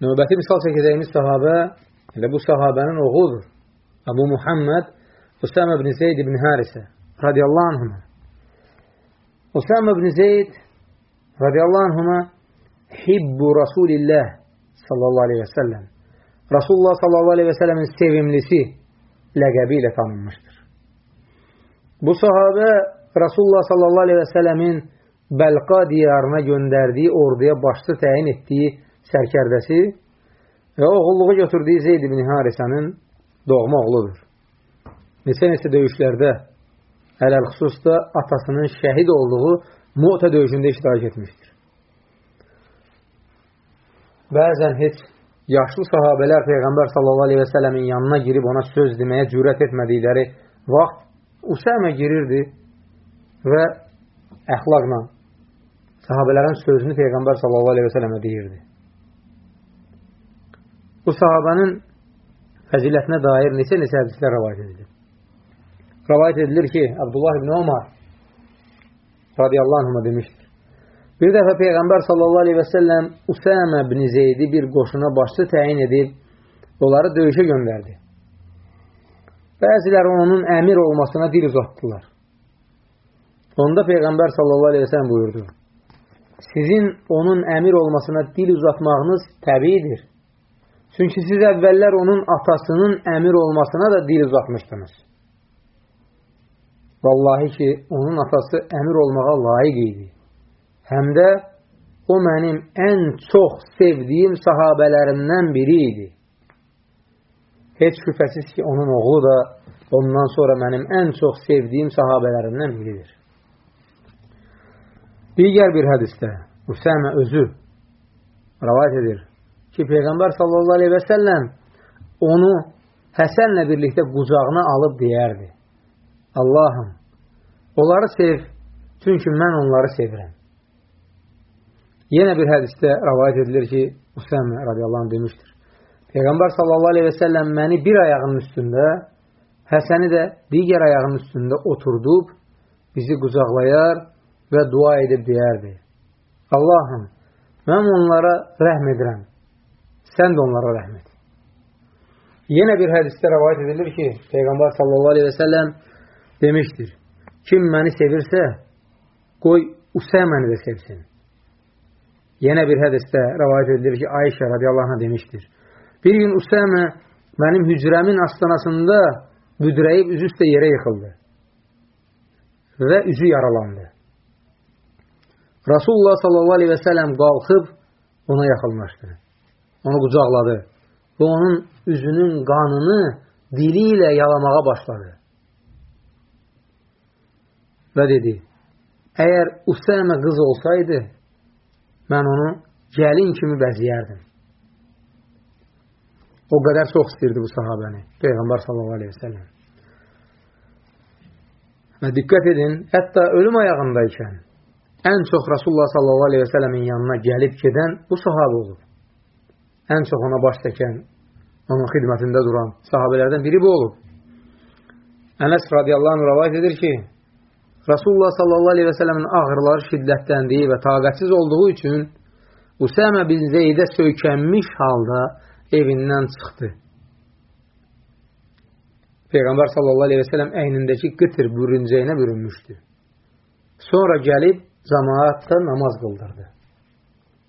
Növbəti misal çəkəcəyimiz sahabə elə bu sahabənin oğludur. Əbu Muhammed Usama ibn Zeyd ibn Harisə radiyallahu anhuma. Usama ibn Zeyd radiyallahu anhuma hibbu Rasulillah sallallahu aleyhi və səlləm. Rasulullah sallallahu aleyhi və səlləmin sevimlisi ləqəbi ilə tanınmışdır. Bu sahabə Rasulullah sallallahu aleyhi və səlləmin Bəlqa diyarına göndərdiyi orduya başçı təyin etdiyi sərkərdəsi və oğulluğu götürdüyü Zeyd ibn Harisənin doğma oğludur. Neçə-neçə döyüşlərdə ələl xüsusda atasının şəhid olduğu Mu'tə döyüşündə iştirak etmişdir. Bəzən heç yaşlı sahabələr Peyğəmbər sələmin yanına girib ona söz deməyə cürət etmədikləri vaxt Usəmə girirdi və əxlaqla sahabələrin sözünü Peyğəmbər sallallahu aleyhi və sələmə deyirdi. Bu sahabənin fəzilətinə dair neçə-neçə hədislər rəvayət edilir. Rəvayət edilir ki, Abdullah ibn Omar radiyallahu anhuma demişdir. Bir dəfə Peyğəmbər sallallahu aleyhi və səlləm Usəmə ibn Zeydi bir qoşuna başçı təyin edib, onları döyüşə göndərdi. Bəziləri onun əmir olmasına dil uzatdılar. Onda Peyğəmbər sallallahu aleyhi və səlləm buyurdu. Sizin onun əmir olmasına dil uzatmağınız təbiidir. Çünki siz əvvəllər onun atasının əmir olmasına da dil uzatmışdınız. Vallahi ki, onun atası əmir olmağa layiq idi. Həm də o mənim ən çox sevdiyim sahabələrimdən biri idi. Heç şübhəsiz ki, onun oğlu da ondan sonra mənim ən çox sevdiyim sahabələrimdən biridir. Digər bir hədisdə Üsəmə özü rəvayət edir ki, Peyğəmbər sallallahu aleyhi və səlləm onu Həsənlə birlikdə qucağına alıb deyərdi. Allahım, onları sev, çünki mən onları sevirəm. Yenə bir hədisdə rəvayət edilir ki, Üsəmə radiyallahu anh demişdir. Peyğəmbər sallallahu aleyhi və səlləm məni bir ayağının üstündə, Həsəni də digər ayağının üstündə oturdub, bizi qucaqlayar və dua edib deyərdi. Allahım, mən onlara rəhm edirəm, sən də onlara rəhm et. Yenə bir hədisdə rəvayət edilir ki, Peyğəmbər sallallahu aleyhi və səlləm demişdir, kim məni sevirsə, qoy Usəməni də sevsin. Yenə bir hədisdə rəvayət edilir ki, Ayşə radiyallahu anh demişdir. Bir gün Usəmə mənim hücrəmin astanasında büdrəyib üzü üstə yerə yıxıldı və üzü yaralandı. Rasulullah sallallahu aleyhi və sələm qalxıb ona yaxınlaşdı. Onu qucaqladı və onun üzünün qanını dili ilə yalamağa başladı. Və dedi, əgər Usəmə qız olsaydı, mən onu gəlin kimi bəziyərdim. O qədər çox istəyirdi bu sahabəni, Peyğəmbər sallallahu aleyhi və səlləm. Və diqqət edin, hətta ölüm ayağındaykən ən çox Rasulullah sallallahu aleyhi və sələmin yanına gəlib gedən bu sahabə olub. Ən çox ona baş çəkən, onun xidmətində duran sahabələrdən biri bu olub. Ənəs radiyallahu anh rəvayət edir ki, Rasulullah sallallahu aleyhi və sələmin ağrıları şiddətləndiyi və taqətsiz olduğu üçün Usəmə bin Zeydə söykənmiş halda evindən çıxdı. Peyğəmbər sallallahu aleyhi və sələm əynindəki qıtır bürüncəyinə bürünmüşdü. Sonra gəlib cəmaatda namaz qıldırdı.